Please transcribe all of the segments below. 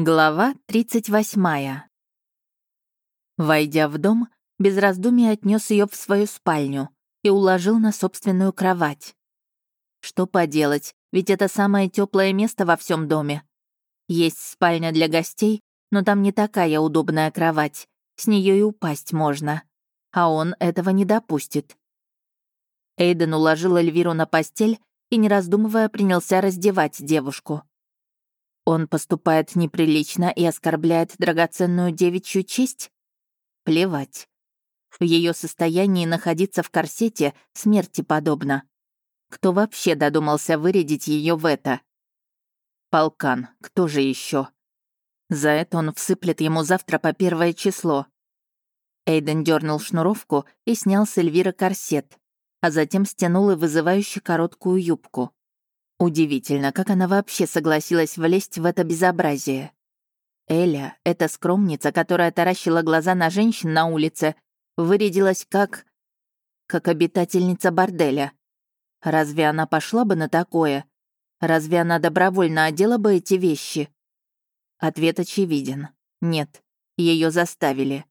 Глава 38. Войдя в дом, без раздумий отнес ее в свою спальню и уложил на собственную кровать. Что поделать, ведь это самое теплое место во всем доме. Есть спальня для гостей, но там не такая удобная кровать, с нее и упасть можно. А он этого не допустит. Эйден уложил Эльвиру на постель и, не раздумывая, принялся раздевать девушку. Он поступает неприлично и оскорбляет драгоценную девичью честь? Плевать. В ее состоянии находиться в корсете смерти подобно. Кто вообще додумался вырядить ее в это? Полкан, кто же еще? За это он всыплет ему завтра по первое число. Эйден дернул шнуровку и снял с Эльвиры корсет, а затем стянул и вызывающе короткую юбку. Удивительно, как она вообще согласилась влезть в это безобразие. Эля, эта скромница, которая таращила глаза на женщин на улице, вырядилась как... как обитательница борделя. Разве она пошла бы на такое? Разве она добровольно одела бы эти вещи? Ответ очевиден. Нет, ее заставили.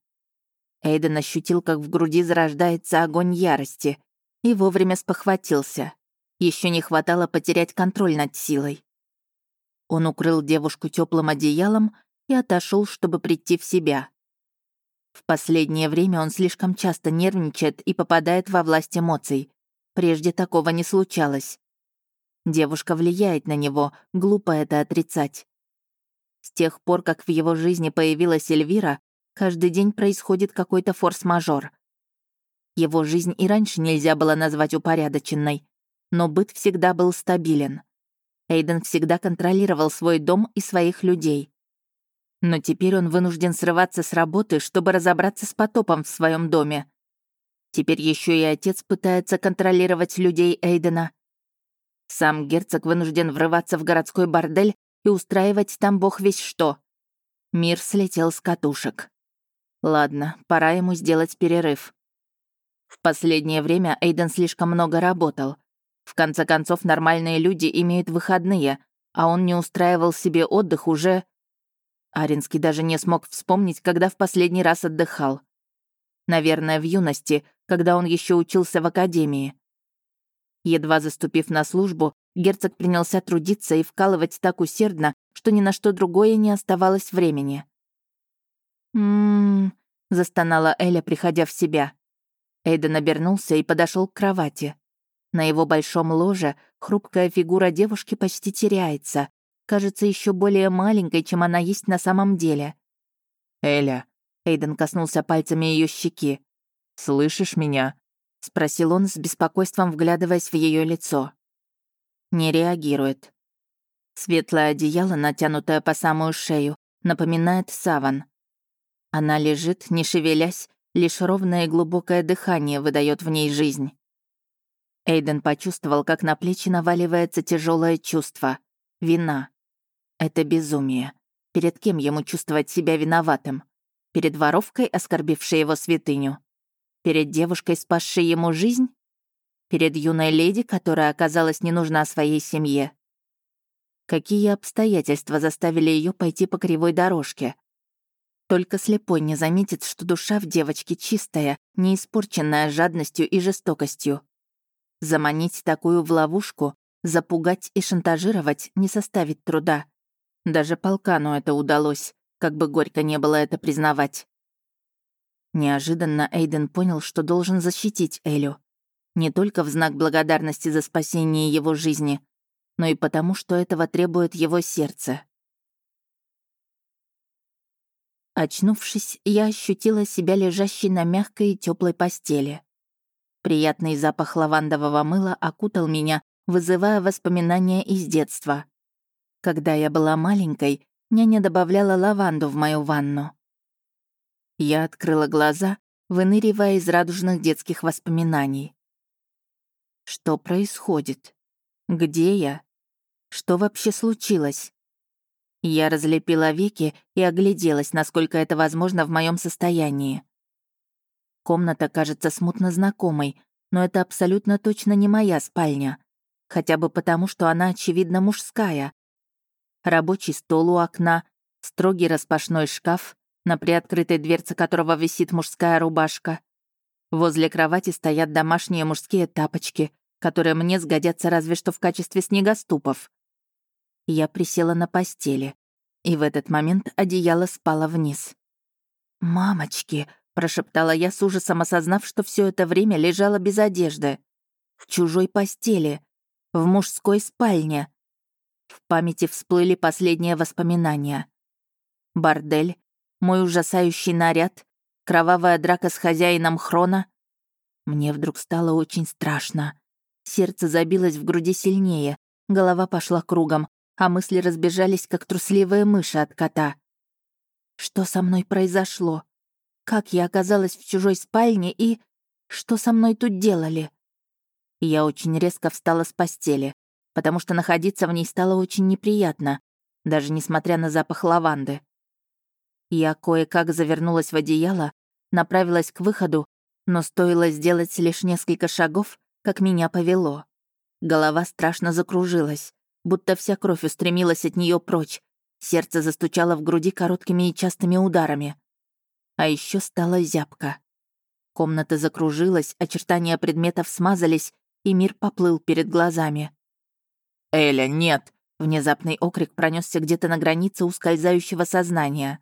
Эйден ощутил, как в груди зарождается огонь ярости, и вовремя спохватился. Еще не хватало потерять контроль над силой. Он укрыл девушку теплым одеялом и отошел, чтобы прийти в себя. В последнее время он слишком часто нервничает и попадает во власть эмоций. Прежде такого не случалось. Девушка влияет на него, глупо это отрицать. С тех пор, как в его жизни появилась Эльвира, каждый день происходит какой-то форс-мажор. Его жизнь и раньше нельзя было назвать упорядоченной но быт всегда был стабилен. Эйден всегда контролировал свой дом и своих людей. Но теперь он вынужден срываться с работы, чтобы разобраться с потопом в своем доме. Теперь еще и отец пытается контролировать людей Эйдена. Сам герцог вынужден врываться в городской бордель и устраивать там бог весь что. Мир слетел с катушек. Ладно, пора ему сделать перерыв. В последнее время Эйден слишком много работал. В конце концов, нормальные люди имеют выходные, а он не устраивал себе отдых уже... Аринский даже не смог вспомнить, когда в последний раз отдыхал. Наверное, в юности, когда он еще учился в академии. Едва заступив на службу, герцог принялся трудиться и вкалывать так усердно, что ни на что другое не оставалось времени. «М-м-м», застонала Эля, приходя в себя. Эйден обернулся и подошел к кровати. На его большом ложе хрупкая фигура девушки почти теряется, кажется еще более маленькой, чем она есть на самом деле. «Эля», — Эйден коснулся пальцами ее щеки. «Слышишь меня?» — спросил он с беспокойством, вглядываясь в ее лицо. Не реагирует. Светлое одеяло, натянутое по самую шею, напоминает саван. Она лежит, не шевелясь, лишь ровное и глубокое дыхание выдает в ней жизнь. Эйден почувствовал, как на плечи наваливается тяжелое чувство. Вина. Это безумие. Перед кем ему чувствовать себя виноватым? Перед воровкой, оскорбившей его святыню? Перед девушкой, спасшей ему жизнь? Перед юной леди, которая оказалась не нужна своей семье? Какие обстоятельства заставили ее пойти по кривой дорожке? Только слепой не заметит, что душа в девочке чистая, не испорченная жадностью и жестокостью. Заманить такую в ловушку, запугать и шантажировать не составит труда. Даже полкану это удалось, как бы горько не было это признавать. Неожиданно Эйден понял, что должен защитить Элю. Не только в знак благодарности за спасение его жизни, но и потому, что этого требует его сердце. Очнувшись, я ощутила себя лежащей на мягкой и теплой постели. Приятный запах лавандового мыла окутал меня, вызывая воспоминания из детства. Когда я была маленькой, няня добавляла лаванду в мою ванну. Я открыла глаза, выныривая из радужных детских воспоминаний. Что происходит? Где я? Что вообще случилось? Я разлепила веки и огляделась, насколько это возможно в моем состоянии. Комната кажется смутно знакомой, но это абсолютно точно не моя спальня. Хотя бы потому, что она, очевидно, мужская. Рабочий стол у окна, Строгий распашной шкаф, на приоткрытой дверце которого висит мужская рубашка. Возле кровати стоят домашние мужские тапочки, которые мне сгодятся разве что в качестве снегоступов. Я присела на постели, и в этот момент одеяло спало вниз. «Мамочки!» — прошептала я с ужасом, осознав, что все это время лежала без одежды. В чужой постели, в мужской спальне. В памяти всплыли последние воспоминания. Бордель, мой ужасающий наряд, кровавая драка с хозяином Хрона. Мне вдруг стало очень страшно. Сердце забилось в груди сильнее, голова пошла кругом, а мысли разбежались, как трусливые мыши от кота. Что со мной произошло? Как я оказалась в чужой спальне и... Что со мной тут делали? Я очень резко встала с постели, потому что находиться в ней стало очень неприятно, даже несмотря на запах лаванды. Я кое-как завернулась в одеяло, направилась к выходу, но стоило сделать лишь несколько шагов, как меня повело. Голова страшно закружилась будто вся кровь устремилась от нее прочь. Сердце застучало в груди короткими и частыми ударами. А еще стала зябка. Комната закружилась, очертания предметов смазались, и мир поплыл перед глазами. «Эля, нет!» — внезапный окрик пронесся где-то на границе ускользающего сознания.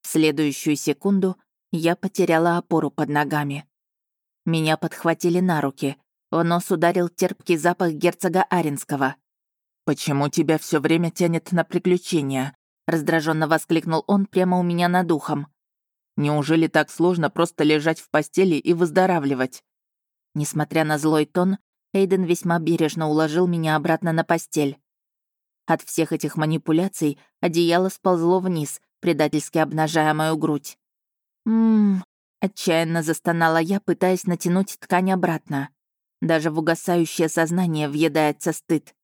В следующую секунду я потеряла опору под ногами. Меня подхватили на руки. В нос ударил терпкий запах герцога Аренского. «Почему тебя все время тянет на приключения?» — раздраженно воскликнул он прямо у меня над ухом. «Неужели так сложно просто лежать в постели и выздоравливать?» Несмотря на злой тон, Эйден весьма бережно уложил меня обратно на постель. От всех этих манипуляций одеяло сползло вниз, предательски обнажая мою грудь. «Ммм...» — отчаянно застонала я, пытаясь натянуть ткань обратно. Даже в угасающее сознание въедается стыд.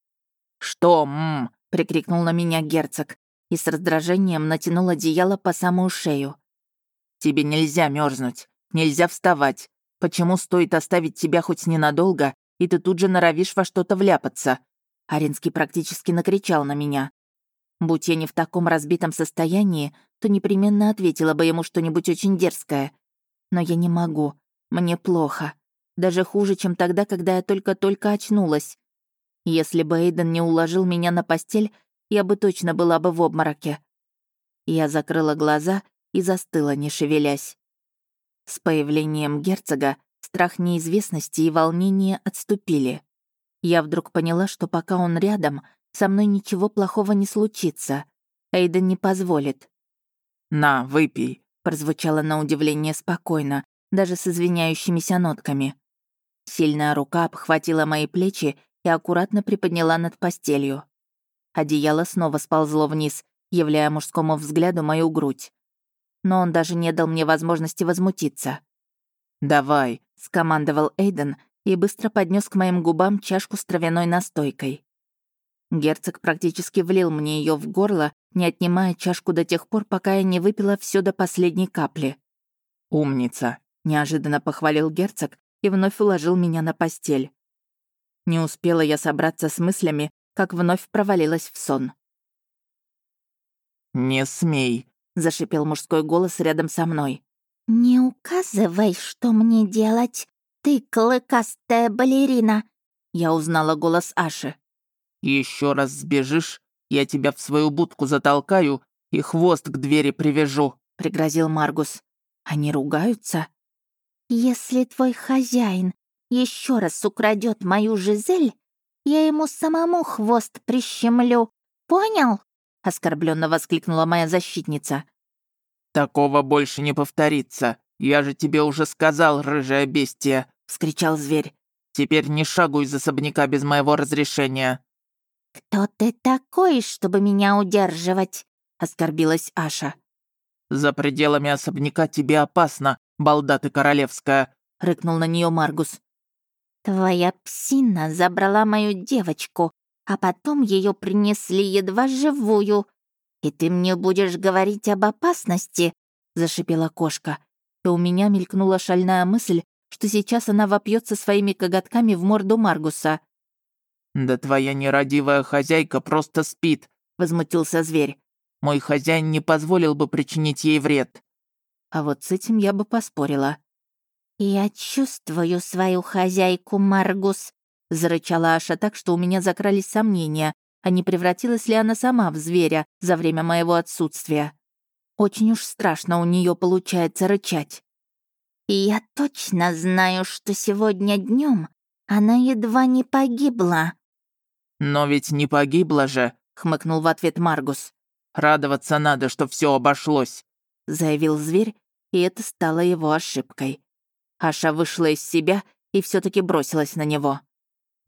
«Что, мм?» — прикрикнул на меня герцог и с раздражением натянул одеяло по самую шею. «Тебе нельзя мерзнуть, нельзя вставать. Почему стоит оставить тебя хоть ненадолго, и ты тут же норовишь во что-то вляпаться?» Аринский практически накричал на меня. Будь я не в таком разбитом состоянии, то непременно ответила бы ему что-нибудь очень дерзкое. Но я не могу. Мне плохо. Даже хуже, чем тогда, когда я только-только очнулась. Если бы Эйден не уложил меня на постель, я бы точно была бы в обмороке. Я закрыла глаза и застыла, не шевелясь. С появлением герцога страх неизвестности и волнение отступили. Я вдруг поняла, что пока он рядом, со мной ничего плохого не случится. Эйден не позволит. «На, выпей», — прозвучало на удивление спокойно, даже с извиняющимися нотками. Сильная рука обхватила мои плечи и аккуратно приподняла над постелью. Одеяло снова сползло вниз, являя мужскому взгляду мою грудь. Но он даже не дал мне возможности возмутиться. «Давай», — скомандовал Эйден и быстро поднес к моим губам чашку с травяной настойкой. Герцог практически влил мне ее в горло, не отнимая чашку до тех пор, пока я не выпила все до последней капли. «Умница», — неожиданно похвалил герцог и вновь уложил меня на постель. Не успела я собраться с мыслями, как вновь провалилась в сон. «Не смей», — зашипел мужской голос рядом со мной. «Не указывай, что мне делать, ты клыкастая балерина!» Я узнала голос Аши. Еще раз сбежишь, я тебя в свою будку затолкаю и хвост к двери привяжу», — пригрозил Маргус. «Они ругаются?» «Если твой хозяин еще раз украдет мою Жизель, я ему самому хвост прищемлю. Понял?» — оскорбленно воскликнула моя защитница. «Такого больше не повторится. Я же тебе уже сказал, рыжая бестия!» — вскричал зверь. «Теперь не шагуй из особняка без моего разрешения». «Кто ты такой, чтобы меня удерживать?» — оскорбилась Аша. «За пределами особняка тебе опасно, балда ты королевская», — рыкнул на нее Маргус. «Твоя псина забрала мою девочку, а потом ее принесли едва живую. И ты мне будешь говорить об опасности?» — зашипела кошка. И у меня мелькнула шальная мысль, что сейчас она вопьется своими коготками в морду Маргуса. «Да твоя нерадивая хозяйка просто спит», — возмутился зверь. Мой хозяин не позволил бы причинить ей вред». А вот с этим я бы поспорила. «Я чувствую свою хозяйку, Маргус», — зарычала Аша так, что у меня закрались сомнения, а не превратилась ли она сама в зверя за время моего отсутствия. Очень уж страшно у нее получается рычать. Я точно знаю, что сегодня днем она едва не погибла. «Но ведь не погибла же», — хмыкнул в ответ Маргус. «Радоваться надо, что все обошлось», — заявил зверь, и это стало его ошибкой. Аша вышла из себя и все таки бросилась на него.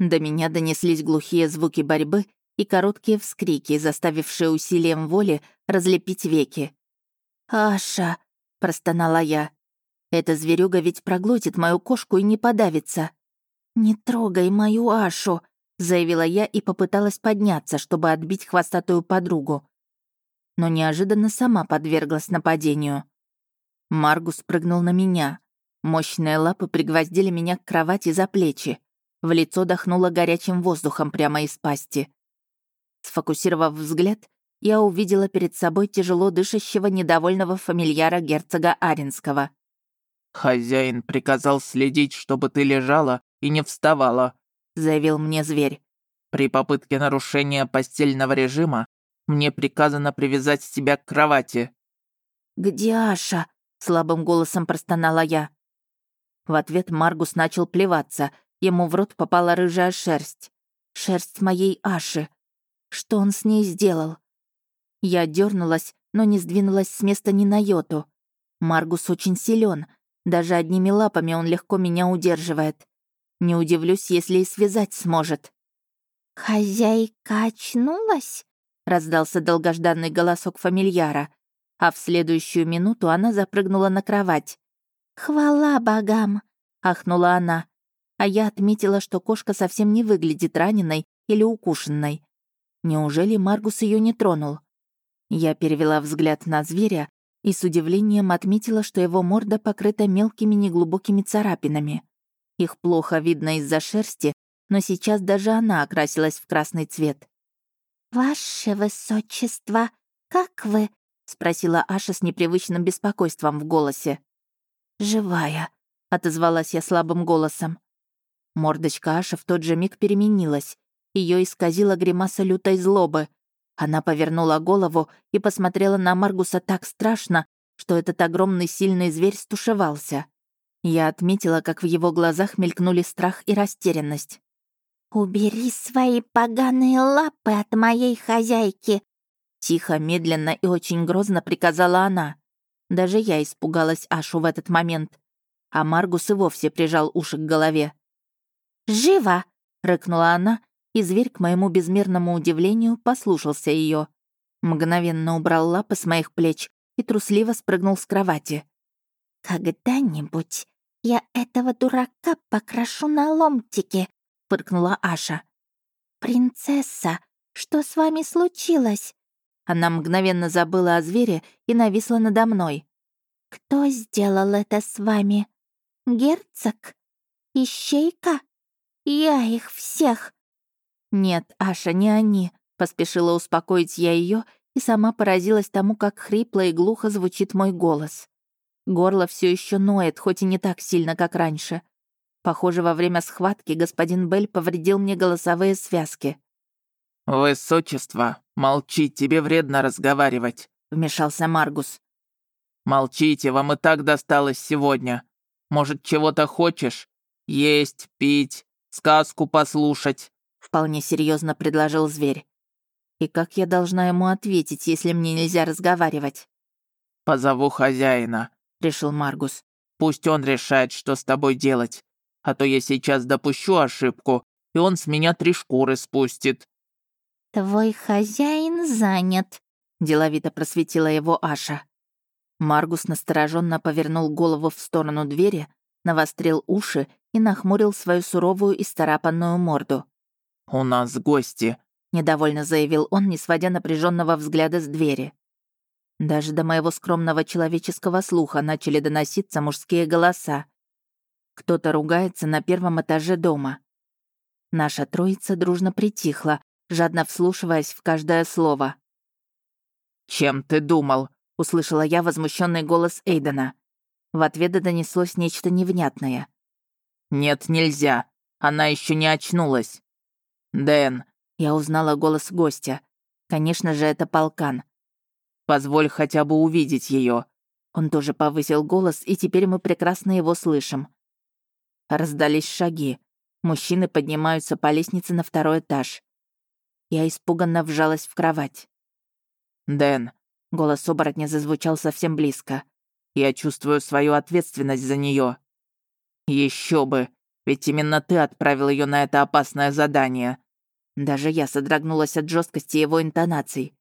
До меня донеслись глухие звуки борьбы и короткие вскрики, заставившие усилием воли разлепить веки. «Аша!» — простонала я. «Эта зверюга ведь проглотит мою кошку и не подавится». «Не трогай мою Ашу!» — заявила я и попыталась подняться, чтобы отбить хвостатую подругу. Но неожиданно сама подверглась нападению. Маргус прыгнул на меня. Мощные лапы пригвоздили меня к кровати за плечи. В лицо дохнуло горячим воздухом прямо из пасти. Сфокусировав взгляд, я увидела перед собой тяжело дышащего недовольного фамильяра герцога Аринского. «Хозяин приказал следить, чтобы ты лежала и не вставала», — заявил мне зверь. «При попытке нарушения постельного режима мне приказано привязать тебя к кровати». «Где Аша?» — слабым голосом простонала я. В ответ Маргус начал плеваться. Ему в рот попала рыжая шерсть. Шерсть моей Аши. Что он с ней сделал? Я дернулась, но не сдвинулась с места ни на йоту. Маргус очень силен. Даже одними лапами он легко меня удерживает. Не удивлюсь, если и связать сможет. «Хозяйка очнулась?» — раздался долгожданный голосок фамильяра, а в следующую минуту она запрыгнула на кровать. «Хвала богам!» — ахнула она. А я отметила, что кошка совсем не выглядит раненой или укушенной. Неужели Маргус ее не тронул? Я перевела взгляд на зверя и с удивлением отметила, что его морда покрыта мелкими неглубокими царапинами. Их плохо видно из-за шерсти, но сейчас даже она окрасилась в красный цвет. «Ваше высочество, как вы?» — спросила Аша с непривычным беспокойством в голосе. «Живая», — отозвалась я слабым голосом. Мордочка Аши в тот же миг переменилась. Ее исказила гримаса лютой злобы. Она повернула голову и посмотрела на Маргуса так страшно, что этот огромный сильный зверь стушевался. Я отметила, как в его глазах мелькнули страх и растерянность. «Убери свои поганые лапы от моей хозяйки!» Тихо, медленно и очень грозно приказала она. Даже я испугалась Ашу в этот момент. А Маргус и вовсе прижал уши к голове. «Живо!» — рыкнула она и зверь, к моему безмерному удивлению, послушался ее. Мгновенно убрал лапы с моих плеч и трусливо спрыгнул с кровати. «Когда-нибудь я этого дурака покрашу на ломтики», — фыркнула Аша. «Принцесса, что с вами случилось?» Она мгновенно забыла о звере и нависла надо мной. «Кто сделал это с вами? Герцог? Ищейка? Я их всех «Нет, Аша, не они», — поспешила успокоить я ее и сама поразилась тому, как хрипло и глухо звучит мой голос. Горло все еще ноет, хоть и не так сильно, как раньше. Похоже, во время схватки господин Бель повредил мне голосовые связки. «Высочество, молчи, тебе вредно разговаривать», — вмешался Маргус. «Молчите, вам и так досталось сегодня. Может, чего-то хочешь? Есть, пить, сказку послушать?» вполне серьезно предложил зверь. И как я должна ему ответить, если мне нельзя разговаривать? «Позову хозяина», — решил Маргус. «Пусть он решает, что с тобой делать. А то я сейчас допущу ошибку, и он с меня три шкуры спустит». «Твой хозяин занят», — деловито просветила его Аша. Маргус настороженно повернул голову в сторону двери, навострил уши и нахмурил свою суровую и старапанную морду. «У нас гости», — недовольно заявил он, не сводя напряженного взгляда с двери. Даже до моего скромного человеческого слуха начали доноситься мужские голоса. Кто-то ругается на первом этаже дома. Наша троица дружно притихла, жадно вслушиваясь в каждое слово. «Чем ты думал?» — услышала я возмущенный голос Эйдена. В ответ донеслось нечто невнятное. «Нет, нельзя. Она еще не очнулась». «Дэн». Я узнала голос гостя. Конечно же, это полкан. «Позволь хотя бы увидеть ее. Он тоже повысил голос, и теперь мы прекрасно его слышим. Раздались шаги. Мужчины поднимаются по лестнице на второй этаж. Я испуганно вжалась в кровать. «Дэн», — голос оборотня зазвучал совсем близко. «Я чувствую свою ответственность за нее. Еще бы, ведь именно ты отправил ее на это опасное задание». Даже я содрогнулась от жесткости его интонаций.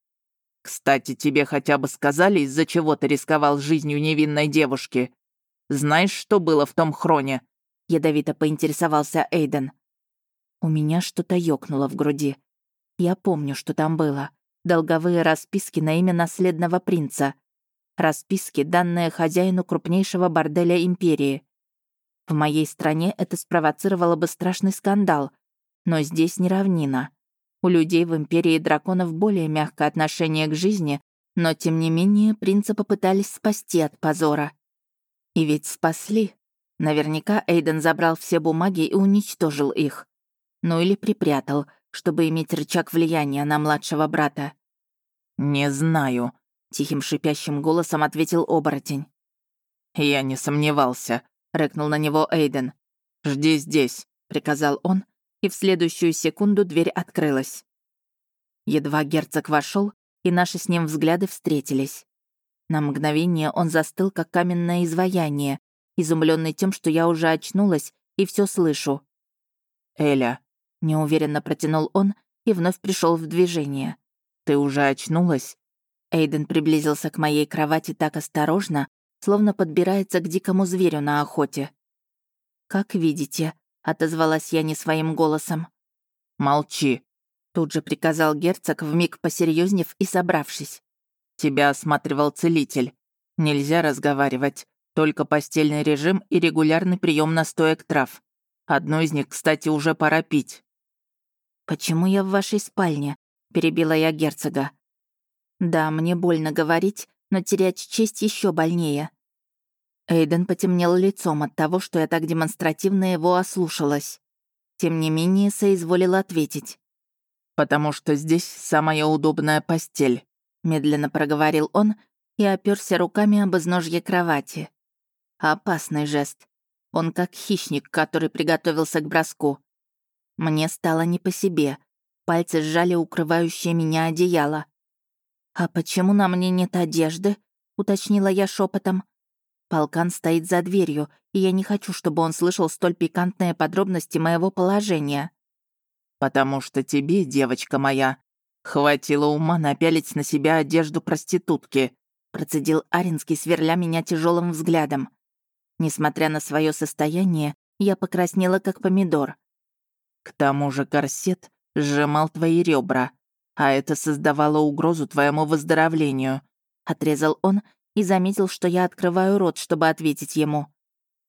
«Кстати, тебе хотя бы сказали, из-за чего ты рисковал жизнью невинной девушки? Знаешь, что было в том хроне?» Ядовито поинтересовался Эйден. У меня что-то ёкнуло в груди. Я помню, что там было. Долговые расписки на имя наследного принца. Расписки, данные хозяину крупнейшего борделя Империи. В моей стране это спровоцировало бы страшный скандал. Но здесь не равнина. У людей в Империи драконов более мягкое отношение к жизни, но тем не менее принца попытались спасти от позора. И ведь спасли. Наверняка Эйден забрал все бумаги и уничтожил их. Ну или припрятал, чтобы иметь рычаг влияния на младшего брата. «Не знаю», — тихим шипящим голосом ответил оборотень. «Я не сомневался», — рыкнул на него Эйден. «Жди здесь», — приказал он, и в следующую секунду дверь открылась. Едва герцог вошел, и наши с ним взгляды встретились. На мгновение он застыл, как каменное изваяние, изумленный тем, что я уже очнулась и все слышу. «Эля», — неуверенно протянул он и вновь пришел в движение. «Ты уже очнулась?» Эйден приблизился к моей кровати так осторожно, словно подбирается к дикому зверю на охоте. «Как видите», — отозвалась я не своим голосом. «Молчи», — тут же приказал герцог, вмиг посерьезнев и собравшись. «Тебя осматривал целитель. Нельзя разговаривать. Только постельный режим и регулярный прием настоек трав. Одну из них, кстати, уже пора пить». «Почему я в вашей спальне?» — перебила я герцога. «Да, мне больно говорить, но терять честь еще больнее. Эйден потемнел лицом от того, что я так демонстративно его ослушалась. Тем не менее, соизволил ответить. «Потому что здесь самая удобная постель», — медленно проговорил он и оперся руками об изножье кровати. Опасный жест. Он как хищник, который приготовился к броску. Мне стало не по себе. Пальцы сжали укрывающее меня одеяло. «А почему на мне нет одежды?» — уточнила я шепотом. Полкан стоит за дверью, и я не хочу, чтобы он слышал столь пикантные подробности моего положения. «Потому что тебе, девочка моя, хватило ума напялить на себя одежду проститутки», процедил Аринский, сверля меня тяжелым взглядом. Несмотря на свое состояние, я покраснела, как помидор. «К тому же корсет сжимал твои ребра, а это создавало угрозу твоему выздоровлению», отрезал он и заметил, что я открываю рот, чтобы ответить ему.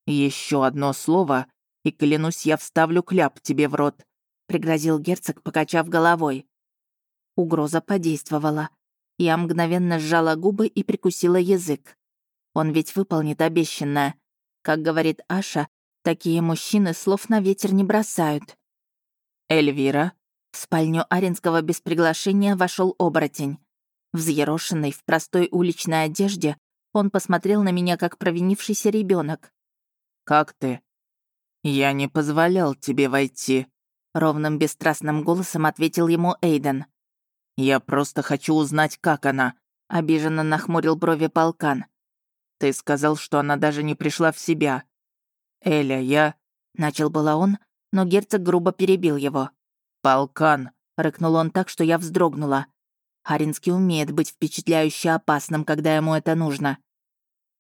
Еще одно слово, и, клянусь, я вставлю кляп тебе в рот», — пригрозил герцог, покачав головой. Угроза подействовала. Я мгновенно сжала губы и прикусила язык. Он ведь выполнит обещанное. Как говорит Аша, такие мужчины слов на ветер не бросают. «Эльвира?» В спальню Аринского без приглашения вошел оборотень. Взъерошенный, в простой уличной одежде, он посмотрел на меня, как провинившийся ребенок. «Как ты?» «Я не позволял тебе войти», — ровным бесстрастным голосом ответил ему Эйден. «Я просто хочу узнать, как она», — обиженно нахмурил брови полкан. «Ты сказал, что она даже не пришла в себя». «Эля, я...» — начал было он, но герцог грубо перебил его. «Полкан», — рыкнул он так, что я вздрогнула. Харинский умеет быть впечатляюще опасным, когда ему это нужно.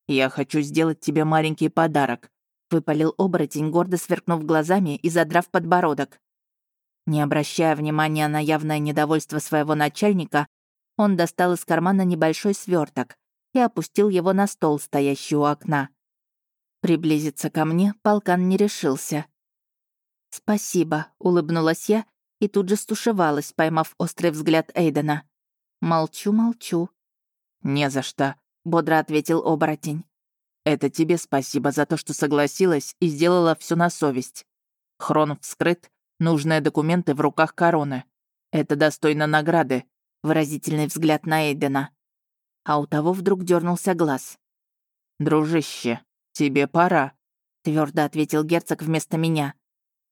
«Я хочу сделать тебе маленький подарок», — выпалил оборотень, гордо сверкнув глазами и задрав подбородок. Не обращая внимания на явное недовольство своего начальника, он достал из кармана небольшой сверток и опустил его на стол, стоящий у окна. Приблизиться ко мне полкан не решился. «Спасибо», — улыбнулась я и тут же стушевалась, поймав острый взгляд Эйдена. Молчу, молчу. «Не за что», — бодро ответил оборотень. «Это тебе спасибо за то, что согласилась и сделала все на совесть. Хрон вскрыт, нужные документы в руках короны. Это достойно награды», — выразительный взгляд на Эйдена. А у того вдруг дернулся глаз. «Дружище, тебе пора», — твердо ответил герцог вместо меня.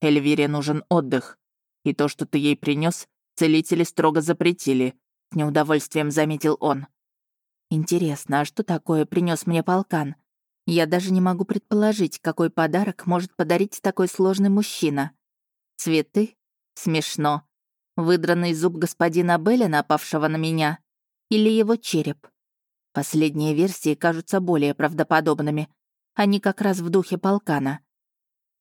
«Эльвире нужен отдых. И то, что ты ей принес, целители строго запретили», — с неудовольствием заметил он. «Интересно, а что такое принес мне полкан? Я даже не могу предположить, какой подарок может подарить такой сложный мужчина. Цветы? Смешно. Выдранный зуб господина Белля, напавшего на меня? Или его череп? Последние версии кажутся более правдоподобными. Они как раз в духе полкана.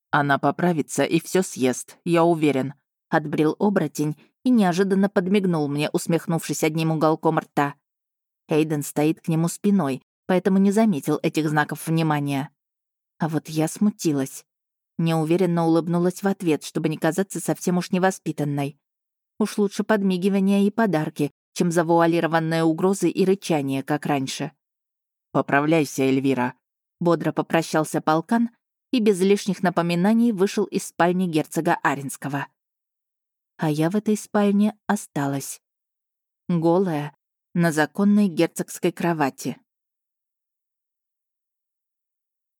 «Она поправится и все съест, я уверен», — отбрил оборотень и неожиданно подмигнул мне, усмехнувшись одним уголком рта. Эйден стоит к нему спиной, поэтому не заметил этих знаков внимания. А вот я смутилась. Неуверенно улыбнулась в ответ, чтобы не казаться совсем уж невоспитанной. Уж лучше подмигивания и подарки, чем завуалированные угрозы и рычание, как раньше. «Поправляйся, Эльвира», — бодро попрощался полкан и без лишних напоминаний вышел из спальни герцога Аринского. А я в этой спальне осталась. Голая, на законной герцогской кровати.